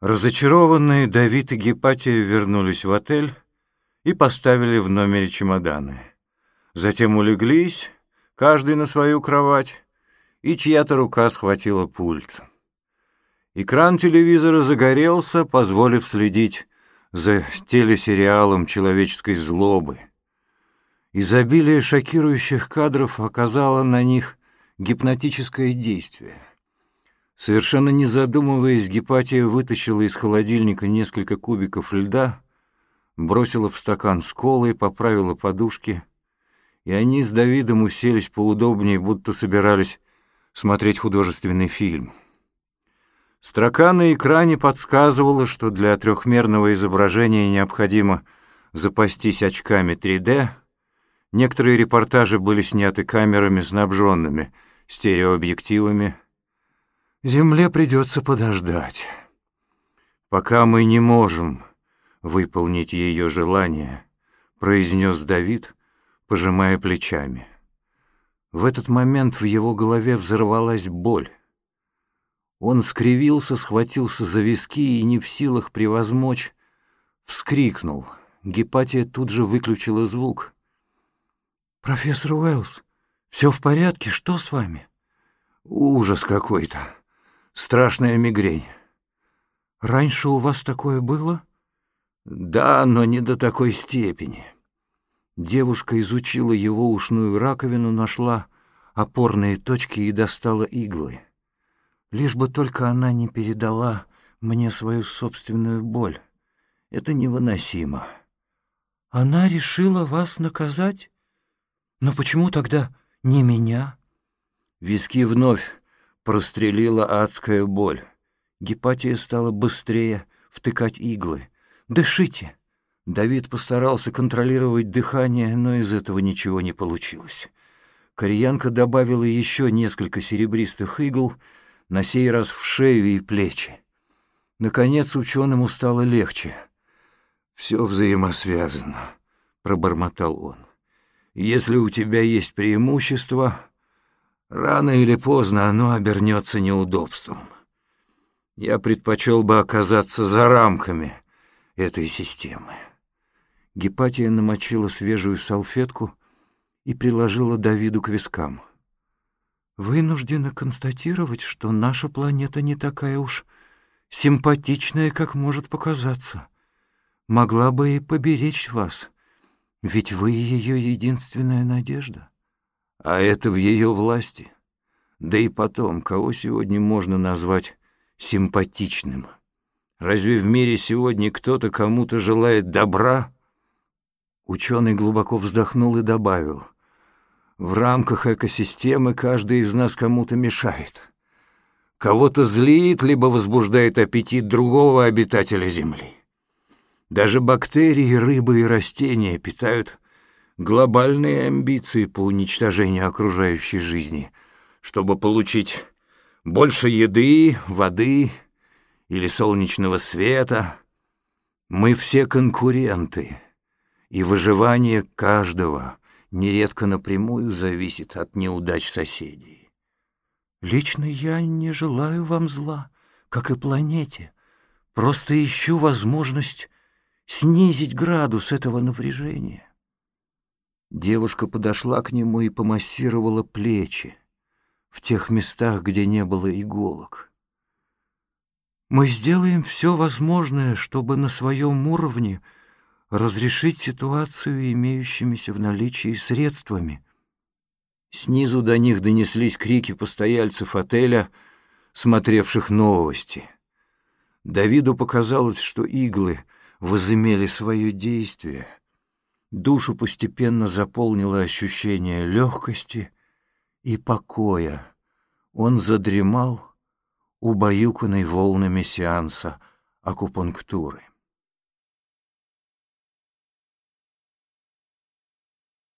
Разочарованные Давид и Гепатия вернулись в отель и поставили в номере чемоданы. Затем улеглись, каждый на свою кровать, и чья-то рука схватила пульт. Экран телевизора загорелся, позволив следить за телесериалом человеческой злобы. Изобилие шокирующих кадров оказало на них гипнотическое действие. Совершенно не задумываясь, Гепатия вытащила из холодильника несколько кубиков льда, бросила в стакан с колой, поправила подушки, и они с Давидом уселись поудобнее, будто собирались смотреть художественный фильм. Строка на экране подсказывала, что для трехмерного изображения необходимо запастись очками 3D. Некоторые репортажи были сняты камерами, снабженными стереообъективами, Земле придется подождать. Пока мы не можем выполнить ее желание, произнес Давид, пожимая плечами. В этот момент в его голове взорвалась боль. Он скривился, схватился за виски и, не в силах превозмочь, вскрикнул. Гепатия тут же выключила звук. «Профессор Уэллс, все в порядке? Что с вами?» «Ужас какой-то. Страшная мигрень. Раньше у вас такое было? Да, но не до такой степени. Девушка изучила его ушную раковину, нашла опорные точки и достала иглы. Лишь бы только она не передала мне свою собственную боль. Это невыносимо. Она решила вас наказать? Но почему тогда не меня? Виски вновь прострелила адская боль. Гепатия стала быстрее втыкать иглы. «Дышите!» Давид постарался контролировать дыхание, но из этого ничего не получилось. Кореянка добавила еще несколько серебристых игл, на сей раз в шею и плечи. Наконец ученому стало легче. «Все взаимосвязано», — пробормотал он. «Если у тебя есть преимущество, Рано или поздно оно обернется неудобством. Я предпочел бы оказаться за рамками этой системы. Гепатия намочила свежую салфетку и приложила Давиду к вискам. «Вынуждена констатировать, что наша планета не такая уж симпатичная, как может показаться. Могла бы и поберечь вас, ведь вы ее единственная надежда». А это в ее власти. Да и потом, кого сегодня можно назвать симпатичным? Разве в мире сегодня кто-то кому-то желает добра? Ученый глубоко вздохнул и добавил. В рамках экосистемы каждый из нас кому-то мешает. Кого-то злит, либо возбуждает аппетит другого обитателя Земли. Даже бактерии, рыбы и растения питают глобальные амбиции по уничтожению окружающей жизни, чтобы получить больше еды, воды или солнечного света. Мы все конкуренты, и выживание каждого нередко напрямую зависит от неудач соседей. Лично я не желаю вам зла, как и планете. Просто ищу возможность снизить градус этого напряжения. Девушка подошла к нему и помассировала плечи в тех местах, где не было иголок. «Мы сделаем все возможное, чтобы на своем уровне разрешить ситуацию имеющимися в наличии средствами». Снизу до них донеслись крики постояльцев отеля, смотревших новости. Давиду показалось, что иглы возымели свое действие — Душу постепенно заполнило ощущение легкости и покоя. Он задремал, убаюканный волнами сеанса акупунктуры.